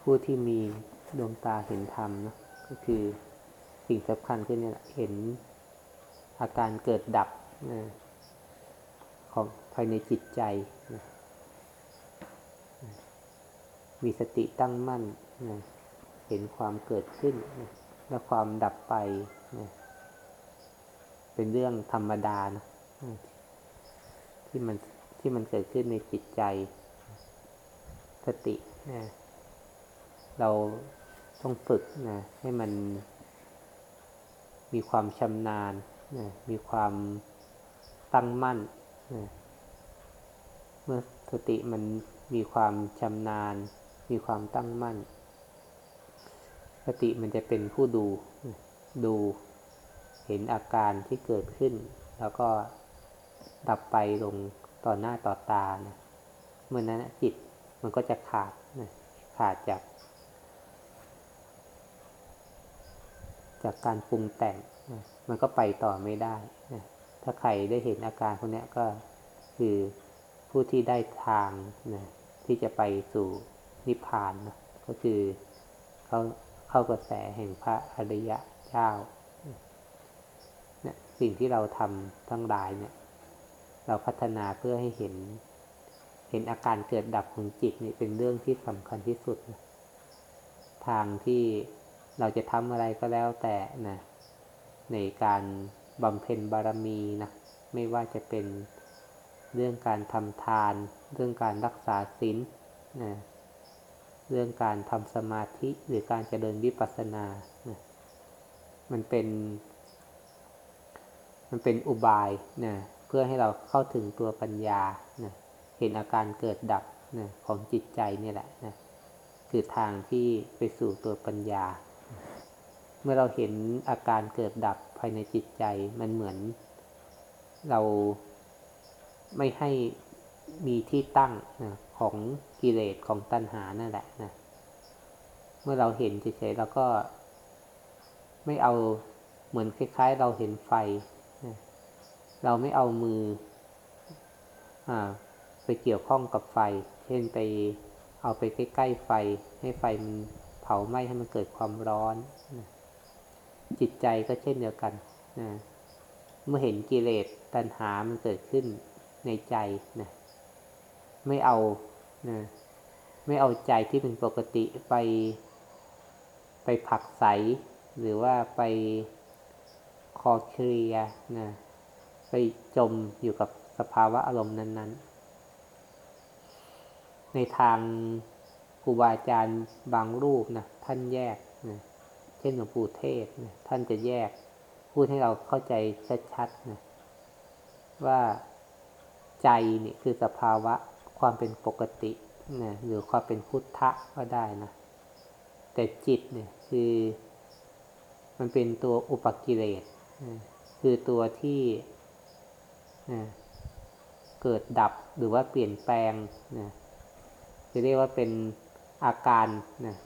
ผู้ที่มีดวงตาเห็นธรรมนะก็คือสิ่งสำคัญคือเนี่ยเห็นอาการเกิดดับนะของภายในจิตใจนะมีสติตั้งมั่นนะเห็นความเกิดขึ้นนะและความดับไปนะเป็นเรื่องธรรมดานะที่มันที่มันเกิดขึ้นในจิตใจ สตินะ เราต้องฝึกนะให้มันมีความชำนาญนะมีความตั้งมั่นนะเมื่อสติมันมีความชำนาญ มีความตั้งมั่น สติมันจะเป็นผู้ดู ดูเห็นอาการที่เกิดขึ้น แล้วก็ดับไปลงต่อหน้าต่อตานะเมื่อนั้นจิตมันก็จะขาดนะขาดจาก จากการปรุงแต่งนะมันก็ไปต่อไม่ได้นะถ้าใครได้เห็นอาการพวกนี้ก็คือผู้ที่ได้ทางนะที่จะไปสู่นิพพานนะก็คือเขาเข้ากระแสแห่งพระอริยะเจ้าเนี่ยสิ่งที่เราทำทั้งหลายเนี่ย เราพัฒนาเพื่อให้เห็น เห็นอาการเกิดดับของจิตนี่เป็นเรื่องที่สำคัญที่สุดนะทางที่ เราจะทำอะไรก็แล้วแต่นะในการบำเพ็ญบารมีนะไม่ว่าจะเป็นเรื่องการทำทาน เรื่องการรักษาศีลนะเรื่องการทำสมาธิหรือการเจริญวิปัสสนานะมันเป็น มันเป็นอุบายนะเพื่อให้เราเข้าถึงตัวปัญญานะเห็นอาการเกิดดับนะของจิตใจนี่แหละนะคือทางที่ไปสู่ตัวปัญญา มื่อเราเห็นอาการเกิดดับภายในจิตใจ มันเหมือน เราไม่ให้มีที่ตั้งนะของกิเลสของตัณหานั่นแหละนะ เมื่อเราเห็นเฉยๆเราก็ไม่เอาเหมือนคล้ายๆ เราเห็นไฟนะเราไม่เอามืออไปเกี่ยวข้องกับไฟ เช่นไปเอาไปใกล้ๆไฟ ให้ไฟมันเผาไหม้ให้มันเกิดความร้อน จิตใจก็เช่นเดียวกันนะเมื่อเห็นกิเลสตัณหามันเกิดขึ้นในใจนะไม่เอานะไม่เอาใจที่เป็นปกติไป ไปผักใส หรือว่าไปคอเคลียนะไปจมอยู่กับสภาวะอารมณ์นั้น ๆ ในทางครูบาอาจารย์บางรูปนะท่านแยกนะ ช่นหลวงปู่เทศนะท่านจะแยกพูดให้เราเข้าใจชัดๆนะว่าใจนี่คือสภาวะความเป็นปกตินะหรือความเป็นพุทธะก็ได้นะแต่จิตเนี่ยคือมันเป็นตัวอุปกิเลสคือตัวที่เกิดดับหรือว่าเปลี่ยนแปลงนะจะเรียกว่าเป็นอาการนะ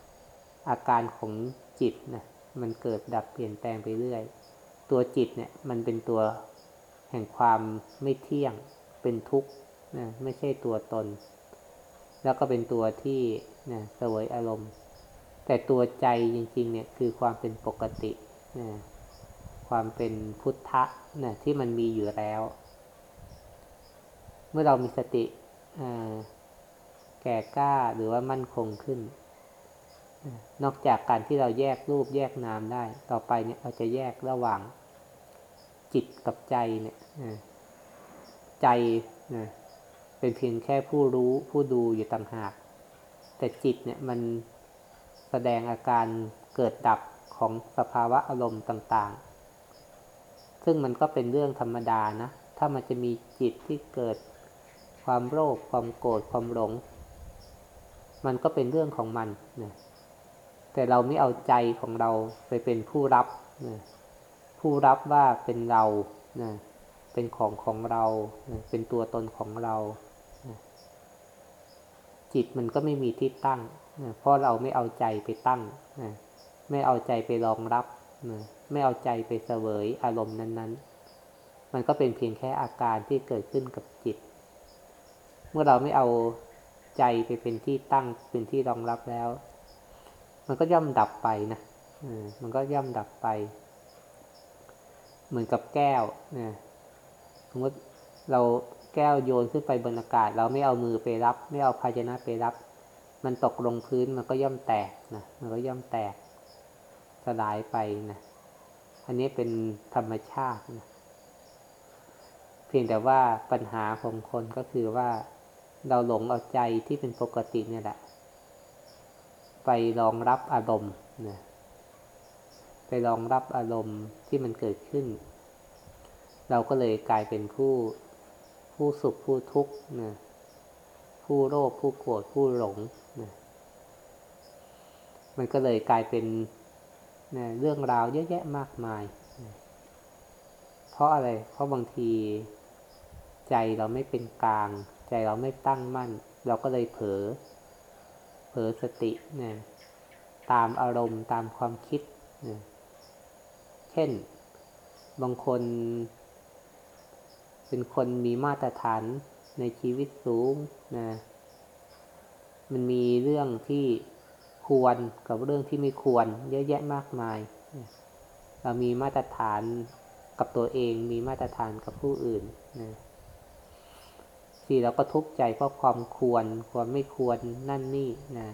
อาการของจิตนะ มันเกิดดับเปลี่ยนแปลงไปเรื่อย ตัวจิตเนี่ยมันเป็นตัวแห่งความไม่เที่ยง เป็นทุกข์นะไม่ใช่ตัวตน แล้วก็เป็นตัวที่นะสวยอารมณ์ แต่ตัวใจจริงๆเนี่ยคือความเป็นปกตินะความเป็นพุทธะนะที่มันมีอยู่แล้ว เมื่อเรามีสติแก่กล้าหรือว่ามั่นคงขึ้น นอกจากการที่เราแยกรูปแยกนามได้ ต่อไปเนี่ยเราจะแยกระหว่างจิตกับใจเนี่ยใจนะเป็นเพียงแค่ผู้รู้ผู้ดูอยู่ต่างหาก แต่จิตเนี่ยมันแสดงอาการเกิดดับของสภาวะอารมณ์ต่างๆ ซึ่งมันก็เป็นเรื่องธรรมดานะ ถ้ามันจะมีจิตที่เกิดความโลภความโกรธความหลง มันก็เป็นเรื่องของมันนะ แต่เราไม่เอาใจของเราไปเป็นผู้รับนะผู้รับว่าเป็นเรานะเป็นของของเราเป็นตัวตนของเราจิตมันก็ไม่มีที่ตั้งเพราะเราไม่เอาใจไปตั้งไม่เอาใจไปรองรับไม่เอาใจไปเสวยอารมณ์นั้นๆ มันก็เป็นเพียงแค่อาการที่เกิดขึ้นกับจิต เมื่อเราไม่เอาใจไปเป็นที่ตั้งเป็นที่รองรับแล้ว มันก็ย่อมดับไปนะมันก็ย่อมดับไป เหมือนกับแก้วนะสมมติเราแก้วโยนขึ้นไปบนอากาศ เราไม่เอามือไปรับ ไม่เอาภาชนะไปรับ มันตกลงพื้นมันก็ย่อมแตกนะมันก็ย่อมแตกสลายไปนะอันนี้เป็นธรรมชาตินะเพียงแต่ว่าปัญหาของคนก็คือว่าเราหลงเอาใจที่เป็นปกติเนี่ยแหละ ไปรองรับอารมณ์นะไปรองรับอารมณ์ที่มันเกิดขึ้น เราก็เลยกลายเป็นผู้ผู้สุขผู้ทุกข์นะผู้โลภผู้โกรธผู้หลงนะมันก็เลยกลายเป็นนะเรื่องราวเยอะแยะมากมายนะเพราะอะไร เพราะบางทีใจเราไม่เป็นกลาง ใจเราไม่ตั้งมั่น เราก็เลยเผลอ เผลอสตินะตามอารมณ์ตามความคิดนะเช่น บางคน เป็นคนมีมาตรฐานในชีวิตสูงนะมันมีเรื่องที่ควรกับเรื่องที่ไม่ควร เยอะแยะมากมาย เรามีมาตรฐานกับตัวเอง มีมาตรฐานกับผู้อื่นนะ ทีเราก็ทุกข์ใจเพราะความควร ความไม่ควรนั่นนี่นะ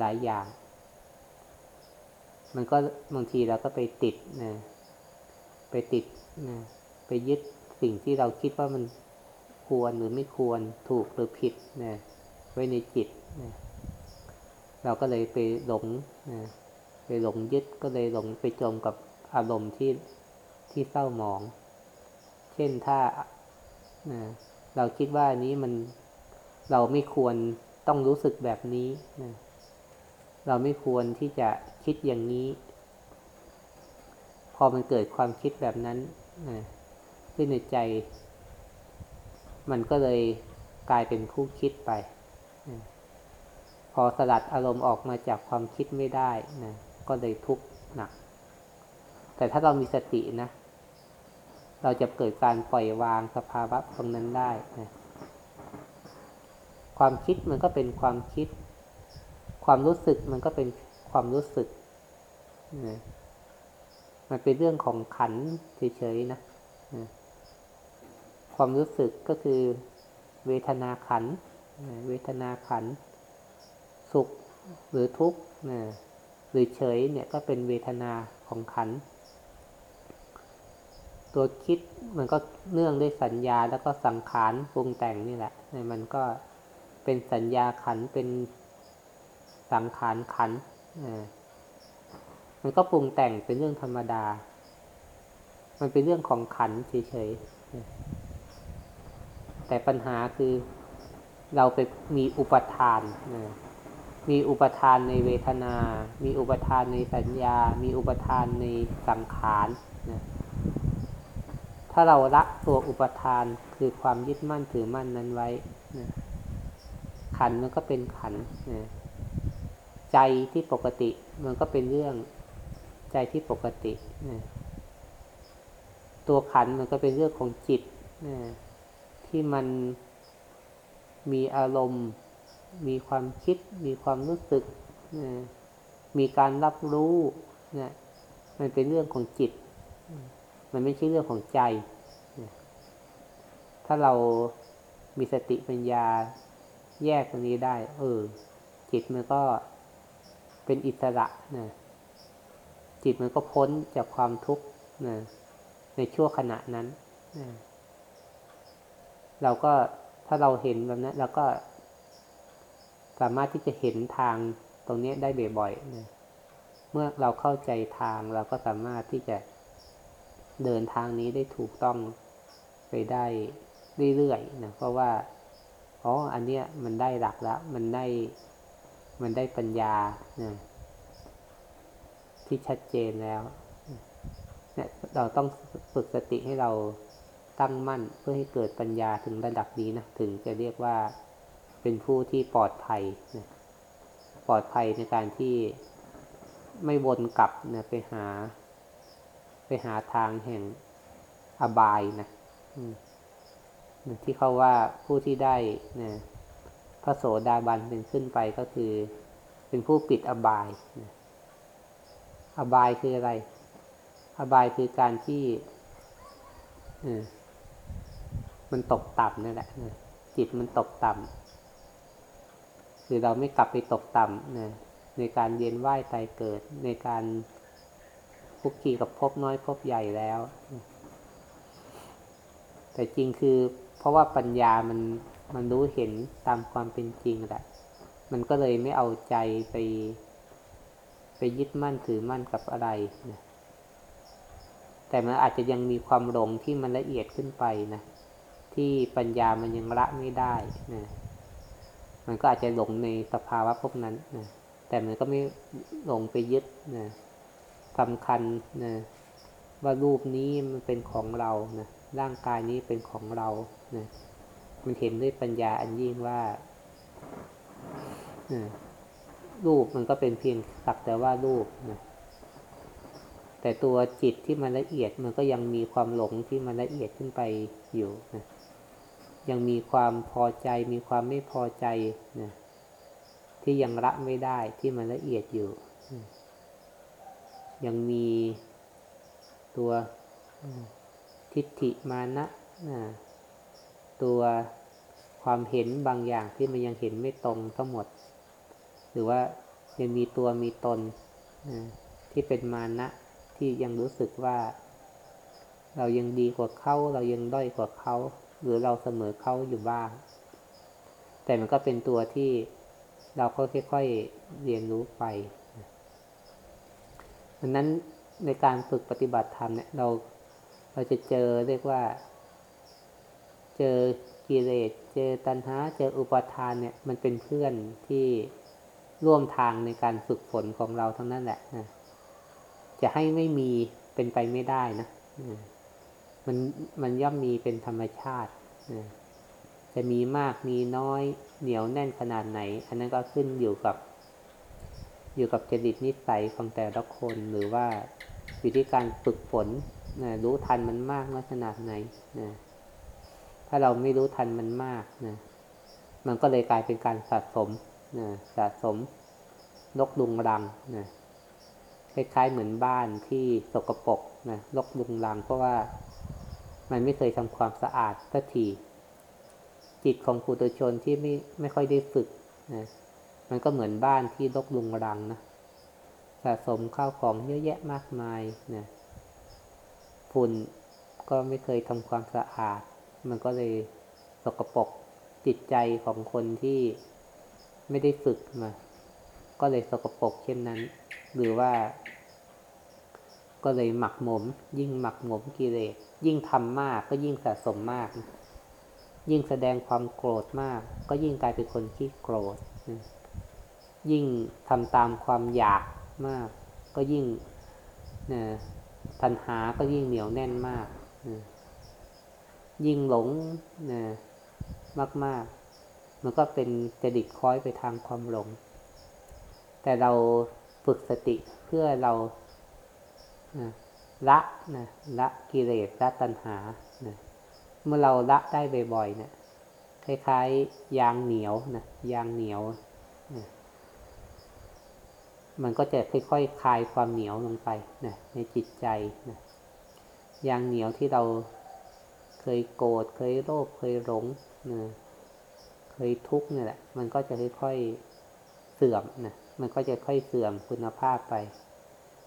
หลายๆอย่าง มันก็บางทีเราก็ไปติดนะไปติดนะไปยึดสิ่งที่เราคิดว่ามันควรหรือไม่ควรถูกหรือผิดนะไว้ในจิตนะเราก็เลยไปหลงนะไปหลงยึดก็เลยหลงไปจมกับอารมณ์ที่ที่เศร้าหมอง เช่นถ้านะ เราคิดว่านี้มันเราไม่ควรต้องรู้สึกแบบนี้นะเราไม่ควรที่จะคิดอย่างนี้ พอมันเกิดความคิดแบบนั้นนะขึ้นในใจ มันก็เลยกลายเป็นผู้คิดไปนะพอสลัดอารมณ์ออกมาจากความคิดไม่ได้นะก็เลยทุกข์หนัก แต่ถ้าเรามีสตินะ เราจะเกิดการปล่อยวางสภาวะตรงนั้นได้นะความคิดมันก็เป็นความคิด ความรู้สึกมันก็เป็นความรู้สึกนะมันเป็นเรื่องของขันเฉยๆนะนะความรู้สึกก็คือเวทนาขันเวทนาขัน สุขหรือทุกข์หรือเฉยเนี่ยก็เป็นเวทนาของขัน ตัวคิดมันก็เนื่องด้วยสัญญาแล้วก็สังขารปรุงแต่งนี่แหละมันก็เป็นสัญญาขันเป็นสังขารขันมันก็ปรุงแต่งเป็นเรื่องธรรมดา มันเป็นเรื่องของขันเฉยๆแต่ปัญหาคือเราไปมีอุปทานมีอุปทานในเวทนา มีอุปทานในสัญญา มีอุปทานในสังขารนะ ถ้าเราละตัวอุปทานคือความยึดมั่นถือมั่นนั้นไว้นะขันมันก็เป็นขันนะใจที่ปกติมันก็เป็นเรื่องใจที่ปกตินะตัวขันมันก็เป็นเรื่องของจิตนะที่มันมีอารมณ์ มีความคิด มีความรู้สึกนะมีการรับรู้นะมันเป็นเรื่องของจิต มันไม่ใช่เรื่องของใจ ถ้าเรามีสติปัญญาแยกตรงนี้ได้ เออ จิตมันก็เป็นอิสระนะจิตมันก็พ้นจากความทุกข์นะในช่วงขณะนั้นนะเราก็ถ้าเราเห็นแบบนั้นเราก็สามารถที่จะเห็นทางตรงนี้ได้บ่อยๆนะเมื่อเราเข้าใจทางเราก็สามารถที่จะ เดินทางนี้ได้ถูกต้องไปได้เรื่อยๆนะเพราะว่าอ๋ออันเนี้ยมันได้หลักแล้วมันได้มันได้ปัญญานะที่ชัดเจนแล้วเนี่ยเราต้องฝึกสติให้เราตั้งมั่นเพื่อให้เกิดปัญญาถึงระดับนี้นะถึงจะเรียกว่าเป็นผู้ที่ปลอดภัยนะปลอดภัยในการที่ไม่วนกลับนะไปหา ไปหาทางแห่งอบายนะที่เขาว่าผู้ที่ได้นะพระโสดาบันเป็นขึ้นไปก็คือ เป็นผู้ปิดอบายนะอบายคืออะไร อบายคือการที่มันตกต่ำนั่นแหละจิตมันตกต่ำคือเราไม่กลับไปตกต่ำนะในการเรียนไหว้ตายเกิดในการ คุกคีกับพบน้อยพบใหญ่แล้ว แต่จริงคือ เพราะว่าปัญญามันมันรู้เห็นตามความเป็นจริงแหละมันก็เลยไม่เอาใจไป ไปยึดมั่นถือมั่นกับอะไรนะแต่มันอาจจะยังมีความหลงที่มันละเอียดขึ้นไปนะที่ปัญญามันยังละไม่ได้นะมันก็อาจจะหลงในสภาวะพวกนั้นนะแต่มันก็ไม่หลงไปยึดนะ สำคัญนะว่ารูปนี้มันเป็นของเรานะร่างกายนี้เป็นของเรานะมันเห็นด้วยปัญญาอันยิ่งว่านะรูปมันก็เป็นเพียงสักแต่ว่ารูปนะแต่ตัวจิตที่มันละเอียดมันก็ยังมีความหลงที่มันละเอียดขึ้นไปอยู่นะยังมีความพอใจมีความไม่พอใจนะที่ยังละไม่ได้ที่มันละเอียดอยู่ ยังมีตัวทิฏฐิมานะนะตัวความเห็นบางอย่างที่มันยังเห็นไม่ตรงทั้งหมด หรือว่ายังมีตัวมีตนนะที่เป็นมานะที่ยังรู้สึกว่า เรายังดีกว่าเขาเรายังด้อยกว่าเขาหรือเราเสมอเขาอยู่บ้าง แต่มันก็เป็นตัวที่เราค่อยๆเรียนรู้ไป ดังนั้นในการฝึกปฏิบัติธรรมเนี่ยเราเราจะเจอเรียกว่า เจอกิเลสเจอตัณหาเจออุปทานเนี่ย มันเป็นเพื่อนที่ร่วมทางในการฝึกฝนของเราทั้งนั้นแหละนะจะให้ไม่มีเป็นไปไม่ได้นะมันมันย่อมมีเป็นธรรมชาติจะมีมากมีน้อยเหนียวแน่นขนาดไหน อันนั้นก็ขึ้นอยู่กับ อยู่กับจริตนิสัยของแต่ละคนหรือว่าอยู่ที่การฝึกฝนนะรู้ทันมันมากน้อยขนาดไหนนะถ้าเราไม่รู้ทันมันมากนะมันก็เลยกลายเป็นการสะสมนะสะสมนกลุงรังนะคล้ายๆเหมือนบ้านที่สกปรกนะลกลุงรัง เพราะว่ามันไม่เคยทำความสะอาดสักทีจิตของปุถุชนที่ไม่ไม่ค่อยได้ฝึกนะ มันก็เหมือนบ้านที่ลกลุงรังนะสะสมข้าวของเยอะแยะมากมายนะฝุ่นก็ไม่เคยทำความสะอาด มันก็เลยสกปรกจิตใจของคนที่ไม่ได้ฝึกมา ก็เลยสกปรกเช่นนั้น หรือว่า ก็เลยหมักหมม ยิ่งหมักหมมกิเลสยิ่งทำมากก็ยิ่งสะสมมาก ยิ่งแสดงความโกรธมาก ก็ยิ่งกลายเป็นคนที่โกรธ ยิ่งทำตามความอยากมาก ก็ยิ่งนะตัณหาก็ยิ่งเหนียวแน่นมากนะยิ่งหลงนะมาก ๆ มันก็เป็นจะดิตคล้อยไปทางความหลง แต่เราฝึกสติเพื่อเรานะละนะละกิเลสละตัณหานะเมื่อเราละได้บ่อยๆเนะี่ยคล้ายๆยางเหนียวนะยางเหนียว มันก็จะค่อยๆคคลายความเหนียวลงไปนะในจิตใจนะยางเหนียวที่เราเคยโกรธเคยโลภเคยหลงนะเคยทุกข์เนี่ยแหละ มันก็จะค่อยๆเสื่อมนะมันก็จะค่อยเสื่อมคุณภาพไป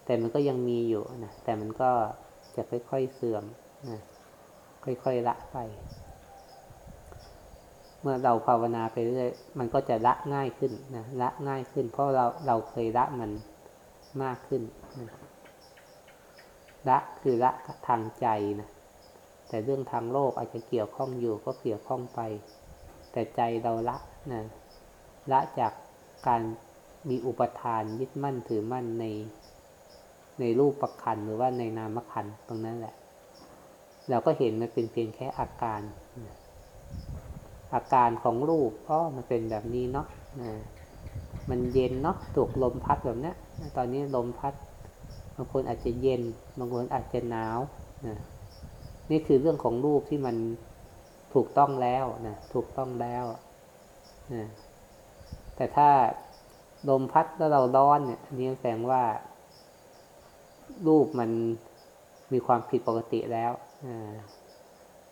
แต่มันก็ยังมีอยู่นะแต่มันก็จะค่อยๆเสื่อมนะค่อยๆละไป เมื่อเราภาวนาไปเรื่อยมันก็จะละง่ายขึ้นนะละง่ายขึ้น เพราะเราเราเคยละมันมากขึ้นนะละคือละทางใจนะแต่เรื่องทางโลกอาจจะเกี่ยวข้องอยู่ก็เกี่ยวข้องไป แต่ใจเราละนะละจากการมีอุปทานยึดมั่นถือมั่นใน ในรูปประคันหรือว่าในนามขันตรงนั้นแหละ เราก็เห็นมันเป็นเพียงแค่อาการ อาการของรูปอ๋อมันเป็นแบบนี้เนาะมันเย็นเนาะถูกลมพัดแบบนี้ตอนนี้ลมพัดบางคนอาจจะเย็นบางคนอาจจะหนาวนะนี่คือเรื่องของรูปที่มันถูกต้องแล้วนะถูกต้องแล้วนะแต่ถ้าลมพัดแล้วเราร้อนเนี่ยอันนี้แสดงว่า รูปมันมีความผิดปกติแล้ว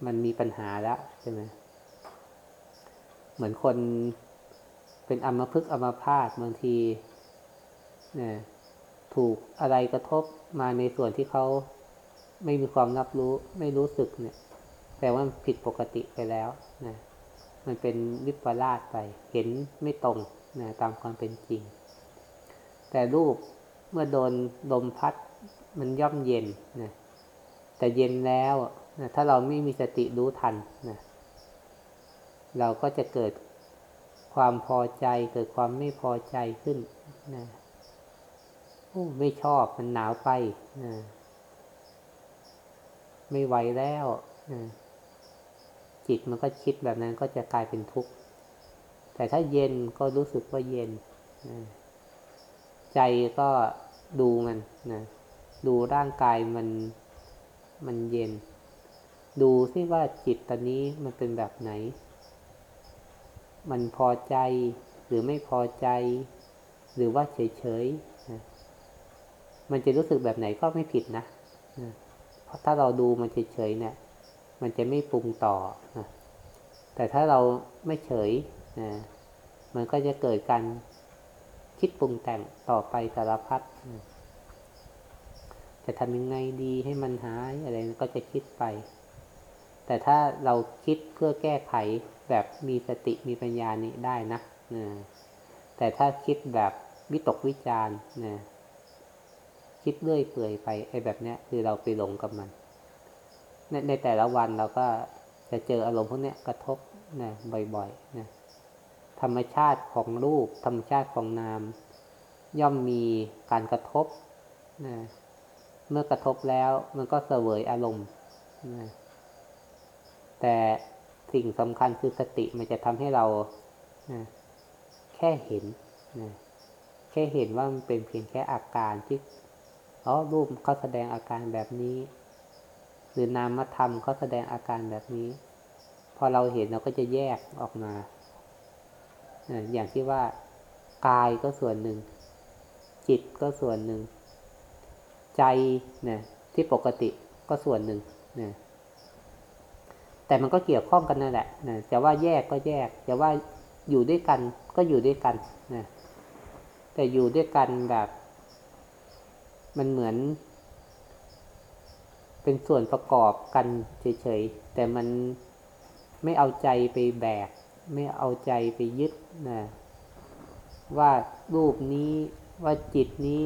มันมีปัญหาแล้วใช่ไหม เหมือนคนเป็นอัมพฤกษ์อัมพาตบางทีเนี่ยถูกอะไรกระทบมาในส่วนที่เขาไม่มีความรับรู้ไม่รู้สึกเนี่ยแปลว่าผิดปกติไปแล้วนะมันเป็นวิปลาสไป เห็นไม่ตรงนะตามความเป็นจริง แต่รูปเมื่อโดนลมพัดมันย่อมเย็นนะแต่เย็นแล้วนะถ้าเราไม่มีสติรู้ทันนะ เราก็จะเกิดความพอใจ เกิดความไม่พอใจขึ้นนะโอ้ไม่ชอบมันหนาวไปนะไม่ไหวแล้วนะจิตมันก็คิดแบบนั้นก็จะกลายเป็นทุกข์ แต่ถ้าเย็นก็รู้สึกว่าเย็นนะใจก็ดูมันนะดูร่างกายมันมันเย็น ดูซิว่าจิตตอนนี้มันเป็นแบบไหน มันพอใจหรือไม่พอใจ หรือว่าเฉยๆนะมันจะรู้สึกแบบไหนก็ไม่ผิดนะนะเพราะถ้าเราดูมันเฉยๆเนี่ยมันจะไม่ปรุงต่อนะแต่ถ้าเราไม่เฉยนะมันก็จะเกิดการคิดปรุงแต่งต่อไปสารพัดนะจะทำยังไงดีให้มันหายอะไรก็จะคิดไป แต่ถ้าเราคิดเพื่อแก้ไขแบบมีสติมีปัญญานี้ได้นะนะแต่ถ้าคิดแบบวิตกวิจารนะคิดเรื่อยเปื่อยไปไอ้แบบเนี้ยคือเราไปหลงกับมัน ในในแต่ละวันเราก็จะเจออารมณ์พวกเนี้ยกระทบนะบ่อยๆนะธรรมชาติของรูป ธรรมชาติของนาม ย่อมมีการกระทบนะเมื่อกระทบแล้วมันก็เสวยอารมณ์นะ แต่สิ่งสำคัญคือสติมันจะทำให้เรานะแค่เห็นนะแค่เห็นว่ามันเป็นเพียงแค่อาการที่อ๋อรูปเขาแสดงอาการแบบนี้ หรือนามธรรมเขาแสดงอาการแบบนี้ พอเราเห็นเราก็จะแยกออกมาอย่างที่ว่ากายก็ส่วนหนึ่ง จิตก็ส่วนหนึ่ง ใจเนี่ยที่ปกติก็ส่วนหนึ่งเนี่ย แต่มันก็เกี่ยวข้องกันนั่นแหละนะจะว่าแยกก็แยกจะว่าอยู่ด้วยกันก็อยู่ด้วยกันนะแต่อยู่ด้วยกันแบบ มันเหมือน เป็นส่วนประกอบกันเฉยๆแต่มันไม่เอาใจไปแบก ไม่เอาใจไปยึดนะว่ารูปนี้ว่าจิตนี้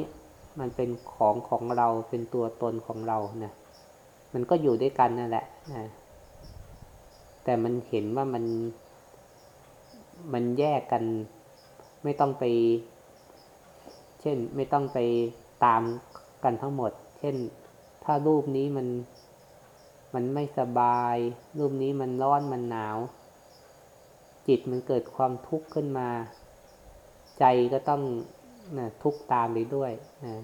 มันเป็นของของเราเป็นตัวตนของเรานะมันก็อยู่ด้วยกันนั่นแหละนะ แต่มันเห็นว่ามันมันแยกกัน ไม่ต้องไป เช่นไม่ต้องไปตามกันทั้งหมด เช่น ถ้ารูปนี้มันมันไม่สบาย รูปนี้มันร้อนมันหนาว จิตมันเกิดความทุกข์ขึ้นมา ใจก็ต้องนะทุกข์ตามไปด้วยนะ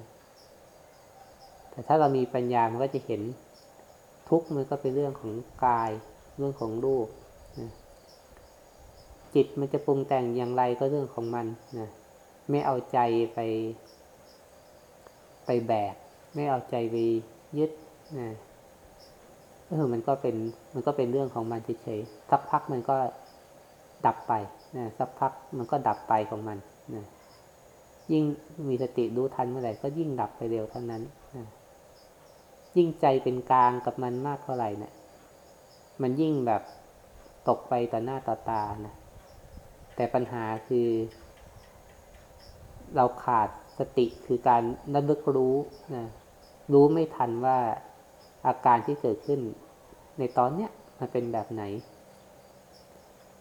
แต่ถ้าเรามีปัญญามันก็จะเห็นทุกข์มันก็เป็นเรื่องของกาย เรื่องของรูปนะจิตมันจะปรุงแต่งอย่างไรก็เรื่องของมันนะไม่เอาใจไป ไปแบก ไม่เอาใจไปยึดนะเออมันก็เป็นมันก็เป็นเรื่องของมันเฉยๆสักพักมันก็ดับไปนะสักพักมันก็ดับไปของมันนะยิ่งมีสติรู้ทันเมื่อไหร่ก็ยิ่งดับไปเร็วเท่านั้นนะยิ่งใจเป็นกลางกับมันมากเท่าไหร่เนะี่ย มันยิ่งแบบตกไปต่อหน้าต่อตานะ แต่ปัญหาคือ เราขาดสติคือการนัลึกรู้นะรู้ไม่ทันว่าอาการที่เกิดขึ้น ในตอนเนี้ยมันเป็นแบบไหน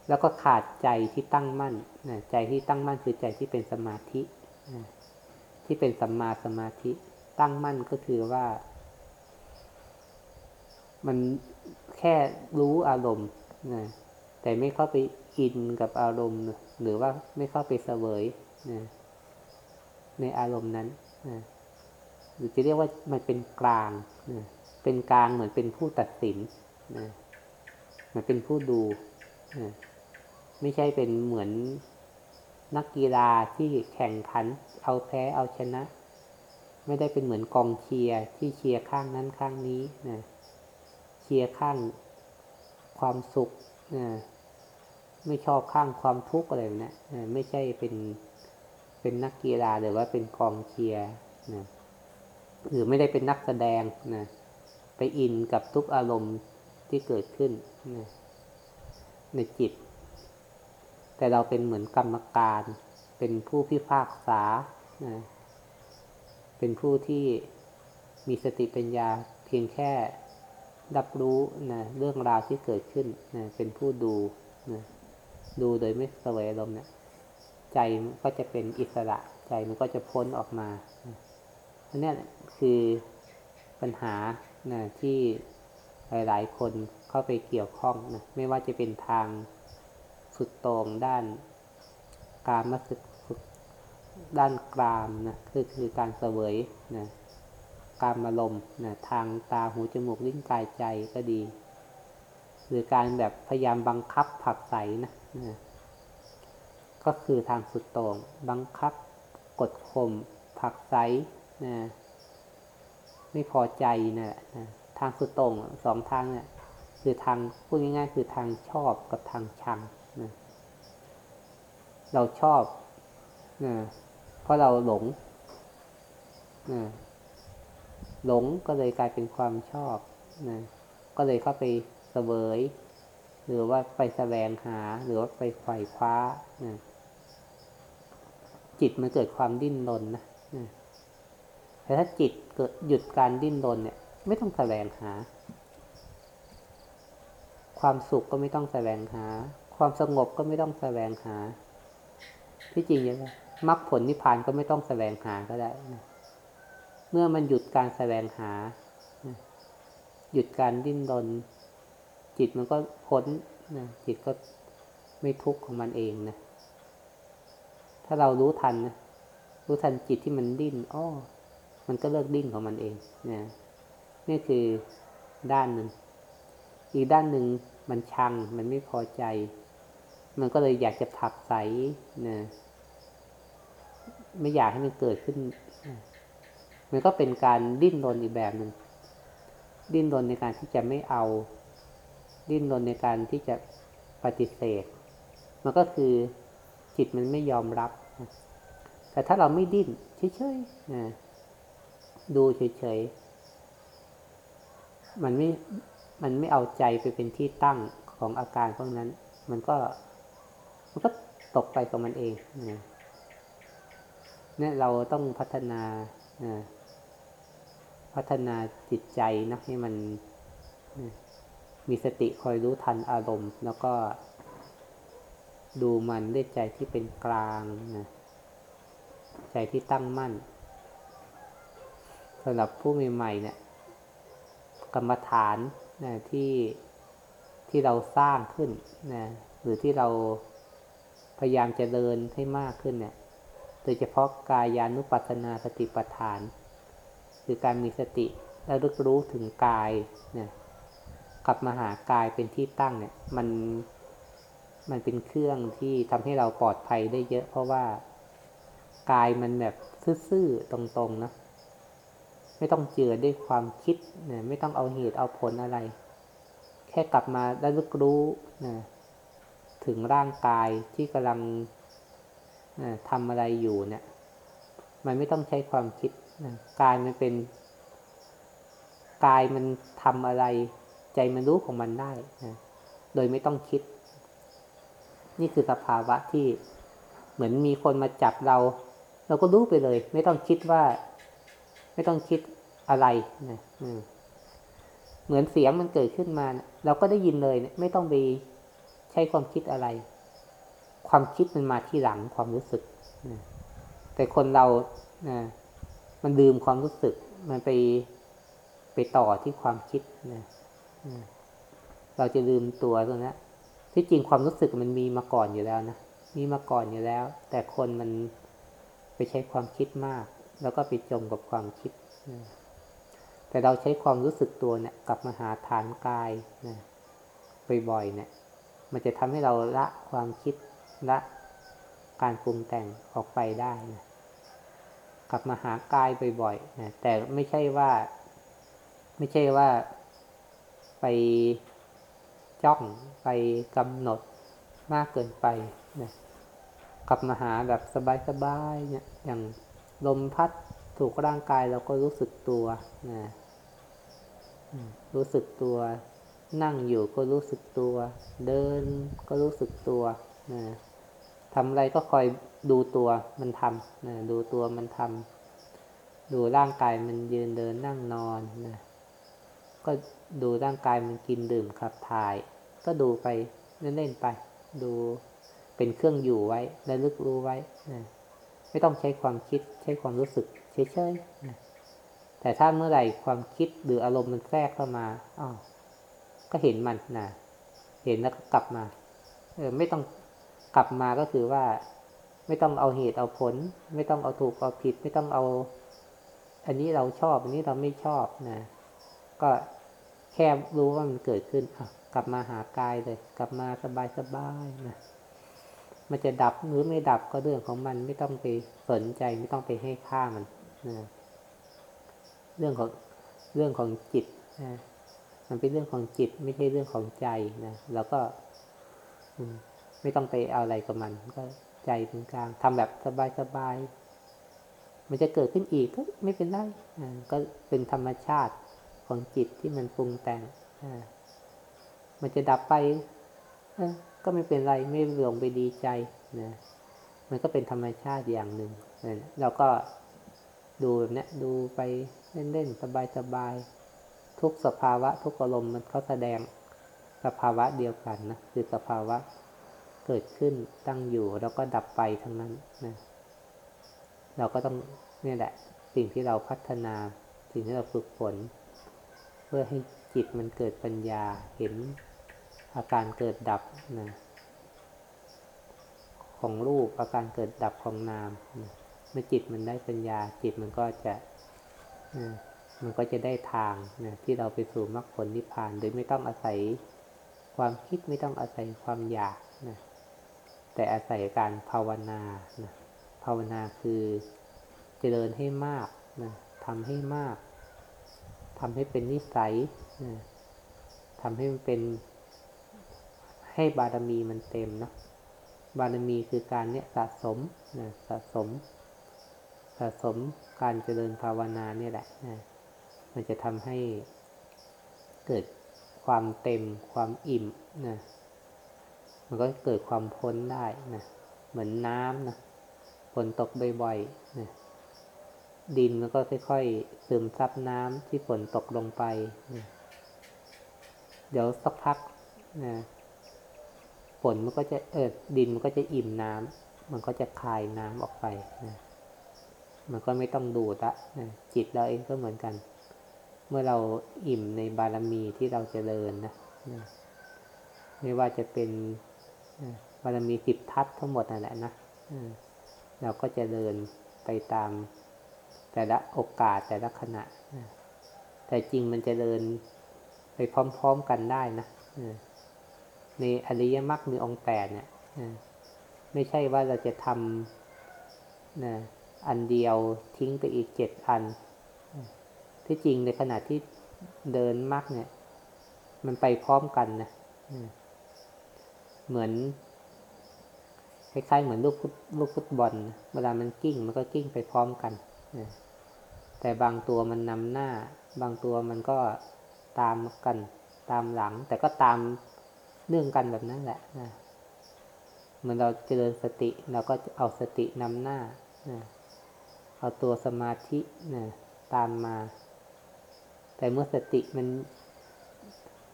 แล้วก็ขาดใจที่ตั้งมั่นนะใจที่ตั้งมั่นคือใจที่เป็นสมาธินะที่เป็นสัมมาสมาธิ ตั้งมั่นก็คือว่า มัน แค่รู้อารมณ์นะแต่ไม่เข้าไปอินกับอารมณ์ หรือว่าไม่เข้าไปเสวยนะในอารมณ์นั้นนะหรือจะเรียกว่ามันเป็นกลางนะเป็นกลางเหมือนเป็นผู้ตัดสินนะมันเป็นผู้ดูนะไม่ใช่เป็นเหมือนนักกีฬาที่แข่งขัน เอาแพ้เอาชนะ ไม่ได้เป็นเหมือนกองเชียร์ที่เชียร์ข้างนั้นข้างนี้นะ ชียร์ข้างความสุขนะไม่ชอบข้างความทุกข์อะไรแบบนี้นะไม่ใช่เป็นเป็นนักกีฬาหรือว่าเป็นกองเชียร์นะหรือไม่ได้เป็นนักแสดงนะไปอินกับทุกอารมณ์ที่เกิดขึ้นนะในจิต แต่เราเป็นเหมือนกรรมการ เป็นผู้พิพากษานะเป็นผู้ที่มีสติปัญญาเพียงแค่ รับรู้นะเรื่องราวที่เกิดขึ้นนะเป็นผู้ดูนะดูโดยไม่แสวงลมเนี่ยใจมันก็จะเป็นอิสระ ใจมันก็จะพ้นออกมาอันนี้คือปัญหานะที่หลาย ๆ คนเข้าไปเกี่ยวข้องนะไม่ว่าจะเป็นทางสุดตรงด้านการมาสึกด้านกรามนะคือคือการเสวยนะ การมาลมนะทางตาหูจมูกลิ้นกายใจก็ดี หรือการแบบพยายามบังคับผักใสนะนะก็คือทางสุดตรงบังคับกดข่มผักใสนะไม่พอใจนะนะทางสุดตรงสองทางเนี่ยคือทางพูดง่ายๆ คือทางชอบกับทางชังนะเราชอบนะเพราะเราหลงนะ หลงก็เลยกลายเป็นความชอบนะก็เลยเข้าไปเสวย หรือว่าไปแสวงหาหรือว่าไปไขว่คว้านะจิตมันเกิดความดิ้นรนนะนะแต่ถ้าจิตเกิดหยุดการดิ้นรนเนี่ย ไม่ต้องแสวงหา ความสุขก็ไม่ต้องแสวงหา ความสงบก็ไม่ต้องแสวงหา ที่จริงอย่างนี้มรรคผลนิพพานก็ไม่ต้องแสวงหาก็ได้นะ เมื่อมันหยุดการแสวงหา หยุดการดิ้นรน จิตมันก็พ้นนะจิตก็ไม่ทุกข์ของมันเองนะ ถ้าเรารู้ทันนะ รู้ทันจิตที่มันดิ้น อ้อ มันก็เลิกดิ้นของมันเองนะนี่คือด้านหนึ่ง อีกด้านหนึ่งมันชัง มันไม่พอใจ มันก็เลยอยากจะผลักไสนะ ไม่อยากให้มันเกิดขึ้น มันก็เป็นการดิ้นรนอีกแบบหนึ่งดิ้นรนในการที่จะไม่เอา ดิ้นรนในการที่จะปฏิเสธ มันก็คือจิตมันไม่ยอมรับ แต่ถ้าเราไม่ดิ้นเฉยๆนะดูเฉยๆ มันไม่ มันไม่เอาใจไปเป็นที่ตั้งของอาการพวกนั้น มันก็ มันก็ตกไปกับมันเองนะเนี่ยเราต้องพัฒนานะ พัฒนาจิตใจนะให้มันมีสติคอยรู้ทันอารมณ์ แล้วก็ดูมันด้วยใจที่เป็นกลางนะใจที่ตั้งมั่นสำหรับผู้ใหม่ๆเนี่ยกรรมฐานนะที่ที่เราสร้างขึ้นนะหรือที่เราพยายามจะเดินให้มากขึ้นเนี่ย โดยเฉพาะกายานุปัสสนาสติปัฏฐาน คือการมีสติและรู้รู้ถึงกายเนี่ยกลับมาหากายเป็นที่ตั้งเนี่ย มันมันเป็นเครื่องที่ทำให้เราปลอดภัยได้เยอะ เพราะว่ากายมันแบบซื่อๆตรงๆนะไม่ต้องเจือด้วยความคิดเนี่ยไม่ต้องเอาเหตุเอาผลอะไร แค่กลับมาแล้วรู้รู้นะถึงร่างกายที่กำลังทำอะไรอยู่เนี่ย มันไม่ต้องใช้ความคิด กายมันเป็นกายมันทำอะไร ใจมันรู้ของมันได้นะโดยไม่ต้องคิด นี่คือสภาวะที่เหมือนมีคนมาจับเรา เราก็รู้ไปเลย ไม่ต้องคิดว่า ไม่ต้องคิดอะไรนะเหมือนเสียงมันเกิดขึ้นมาเราก็ได้ยินเลยนะไม่ต้องไปใช้ความคิดอะไร ความคิดมันมาที่หลังความรู้สึกนะแต่คนเรานะ มันลืมความรู้สึก มันไปไปต่อที่ความคิดนะเราจะลืมตัวตรงนี้ที่จริงความรู้สึกมันมีมาก่อนอยู่แล้วนะมีมาก่อนอยู่แล้ว แต่คนมันไปใช้ความคิดมาก แล้วก็ไปจมกับความคิดนะแต่เราใช้ความรู้สึกตัวเนี่ยกลับมาหาฐานกายนะบ่อยๆเนี่ย มันจะทำให้เราละความคิดละการปรุงแต่งออกไปได้นะ กลับมาหากายบ่อยๆนะแต่ไม่ใช่ว่า ไม่ใช่ว่า ไปจ้องไปกำหนดมากเกินไปนะกลับมาหาแบบสบายๆเนี่ยอย่างลมพัดถูกร่างกายเราก็รู้สึกตัวนะรู้สึกตัว นั่งอยู่ก็รู้สึกตัว เดินก็รู้สึกตัวนะ ทำอะไรก็คอยดูตัวมันทำนะดูตัวมันทำดูร่างกายมันยืนเดินนั่งนอนนะก็ดูร่างกายมันกินดื่มขับถ่าย ก็ดูไปเล่นๆไป ดูเป็นเครื่องอยู่ไว้และลึกรู้ไว้นะไม่ต้องใช้ความคิดใช้ความรู้สึกเฉยๆนะแต่ถ้าเมื่อไหร่ความคิดหรืออารมณ์มันแทรกเข้ามาอ๋อก็เห็นมันนะเห็นแล้วก็กลับมาเออไม่ต้อง กลับมาก็คือว่า ไม่ต้องเอาเหตุเอาผล ไม่ต้องเอาถูกเอาผิด ไม่ต้องเอา อันนี้เราชอบ อันนี้เราไม่ชอบนะก็แค่รู้ว่ามันเกิดขึ้นกลับมาหากายเลย กลับมาสบายๆนะมันจะดับหรือไม่ดับก็เรื่องของมันไม่ต้องไปสนใจไม่ต้องไปให้ค่ามันนะเรื่องของเรื่องของจิตนะมันเป็นเรื่องของจิตไม่ใช่เรื่องของใจนะแล้วก็ ไม่ต้องไปเอาอะไรกับมันก็ใจเป็นกลางทำแบบสบายๆมันจะเกิดขึ้นอีกก็ไม่เป็นไรก็เป็นธรรมชาติของจิตที่มันปรุงแต่งมันจะดับไปก็ไม่เป็นไรไม่หลงไปดีใจนะมันก็เป็นธรรมชาติอย่างหนึ่งเราก็ดูแบบนี้ดูไปเล่นๆสบายๆทุกสภาวะ ทุกอารมณ์มันเขาแสดงสภาวะเดียวกันนะคือสภาวะ เกิดขึ้นตั้งอยู่แล้วก็ดับไปทั้งนั้นนะเราก็ต้องนี่แหละ สิ่งที่เราพัฒนา สิ่งที่เราฝึกฝน เพื่อให้จิตมันเกิดปัญญาเห็นอาการเกิดดับนะของรูปอาการเกิดดับของนามนะเมื่อจิตมันได้ปัญญา จิตมันก็จะมันก็จะได้ทางนะที่เราไปสู่มรรคผลนิพพาน โดยไม่ต้องอาศัยความคิดไม่ต้องอาศัยความอยากนะ แต่อาศัยการภาวนานะภาวนาคือเจริญให้มากนะทำให้มากทำให้เป็นนิสัยนะทำให้มันเป็นให้บารมีมันเต็มนะบารมีคือการเนี่ยสะสมนะสะสม สะสมการเจริญภาวนาเนี่ยแหละนะมันจะทำให้เกิดความเต็มความอิ่มนะ มันก็เกิดความพ้นได้นะเหมือนน้ำนะฝนตกบ่อยๆนะดินมันก็ค่อยๆซึมซับน้ำที่ฝนตกลงไปนะเดี๋ยวสักพักนะฝนมันก็จะเออดินมันก็จะอิ่มน้ำมันก็จะคายน้ำออกไปนะมันก็ไม่ต้องดูดละนะจิตเราเองก็เหมือนกัน เมื่อเราอิ่มในบารมีที่เราจเจริญนะนะไม่ว่าจะเป็น บารมีสิบทัศทั้งหมดนั่นแหละนะเราก็จะเดินไปตามแต่ละโอกาสแต่ละขณะ แต่จริงมันจะเดินไปพร้อมๆกันได้นะในอริยมรรคมีองค์แปดเนี่ยไม่ใช่ว่าเราจะทำนะอันเดียวทิ้งไปอีกเจ็ดอัน ที่จริงในขณะที่เดินมรรคเนี่ย มันไปพร้อมกันนะ เหมือนคล้ายๆเหมือนลูกลูกฟุตบอล เวลามันกิ้งมันก็กิ้งไปพร้อมกันแต่บางตัวมันนำหน้า บางตัวมันก็ตามกัน ตามหลัง แต่ก็ตามเนื่องกันแบบนั้นแหละนะเหมือนเราเจริญสติเราก็เอาสตินำหน้านะเอาตัวสมาธินะตามมา แต่เมื่อสติมัน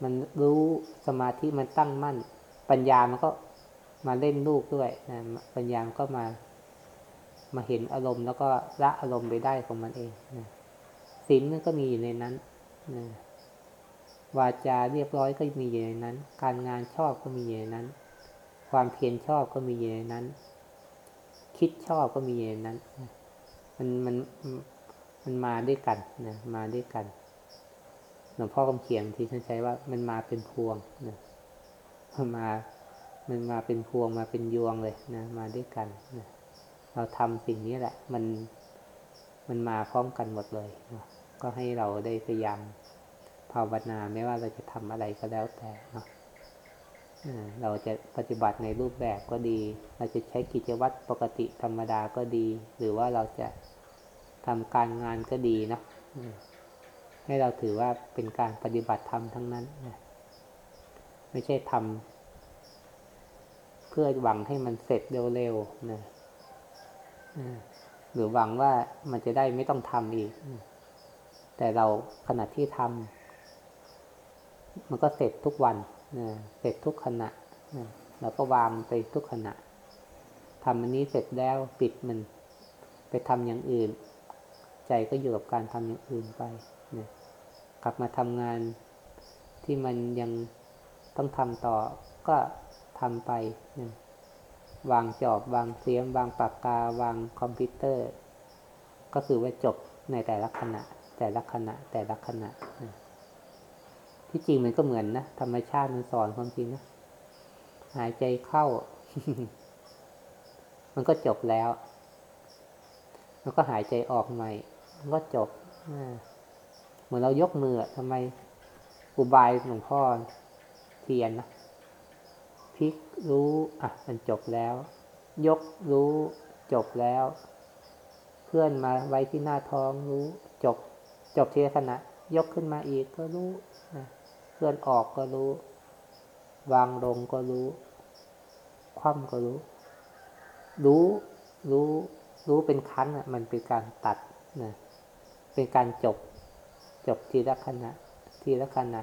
มันรู้สมาธิมันตั้งมั่น ปัญญามันก็มาเล่นลูกด้วยนะปัญญาก็มามาเห็นอารมณ์แล้วก็ละอารมณ์ไปได้ของมันเองนะศีลมันก็มีอยู่ในนั้นนะวาจาเรียบร้อยก็มีอยู่ในนั้น การงานชอบก็มีอยู่ในนั้น ความเพียรชอบก็มีอยู่ในนั้น คิดชอบก็มีอยู่ในนั้น มันมันมันมาด้วยกันนะมาด้วยกันหลวงพ่อคำเขียนที่ท่านใช้ว่ามันมาเป็นพวงนะ มามันมาเป็นพวงมาเป็นยวงเลยนะมาด้วยกันนะเราทำสิ่งนี้แหละ มันมันมาพร้อมกันหมดเลยนะก็ให้เราได้พยายามภาวนาไม่ว่าเราจะทำอะไรก็แล้วแต่เนาะเราจะปฏิบัติในรูปแบบก็ดี เราจะใช้กิจวัตรปกติธรรมดาก็ดี หรือว่าเราจะทำการงานก็ดีเนาะให้เราถือว่าเป็นการปฏิบัติธรรมทั้งนั้นนะ ไม่ใช่ทำเพื่อหวังให้มันเสร็จเร็วๆนะหรือหวังว่ามันจะได้ไม่ต้องทำอีก แต่เราขณะที่ทำมันก็เสร็จทุกวันนะเสร็จทุกขณะนะเราก็วางไปทุกขณะทำอันนี้เสร็จแล้วปิดมัน ไปทำอย่างอื่น ใจก็อยู่กับการทำอย่างอื่นไปนะกลับมาทำงานที่มันยัง ต้องทำต่อก็ทำไปนะวางจอบวางเสียม วางปากกา วางคอมพิวเตอร์ ก็คือว่าจบในแต่ละขณะ แต่ละขณะ แต่ละขณะนะที่จริงมันก็เหมือนนะธรรมชาติมันสอนความจริงนะหายใจเข้า มันก็จบแล้ว มันก็หายใจออกใหม่ มันก็จบเหมือนเรายกมือทำไมอุบายหลวงพ่อ เทียนนะพลิกรู้อะมันจบแล้ว ยกรู้จบแล้วเพื่อนมาไว้ที่หน้าท้องรู้จบ จบทีละขณะ ยกขึ้นมาอีกก็รู้นะเพื่อนออกก็รู้ วางลงก็รู้ คว่ำก็รู้ รู้รู้รู้เป็นครั้งอะมันเป็นการตัดนะเป็นการจบ จบทีละขณะ ทีละขณะ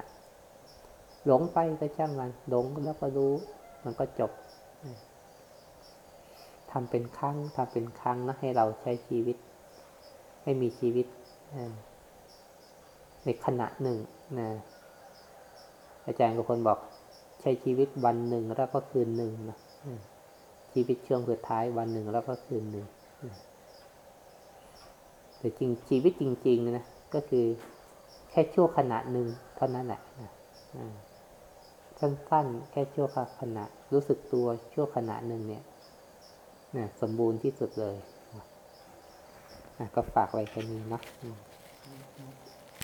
หลงไปก็ช่างมัน หลงแล้วก็รู้ มันก็จบทำเป็นครั้งทำเป็นครั้งนะให้เราใช้ชีวิต ให้มีชีวิตในขณะหนึ่งนะอาจารย์กับคนบอกใช้ชีวิตวันหนึ่งแล้วก็คืนหนึ่งนะชีวิตช่วงสุดท้ายวันหนึ่งแล้วก็คืนหนึ่งแต่จริงชีวิตจริง ๆ นะก็คือแค่ชั่วขณะหนึ่งเท่านั้นแหละนะ สั้นๆ แค่ชั่วขณะ รู้สึกตัวชั่วขณะหนึ่งเนี่ยนะสมบูรณ์ที่สุดเลยนะก็ฝากไว้แค่นี้เนาะ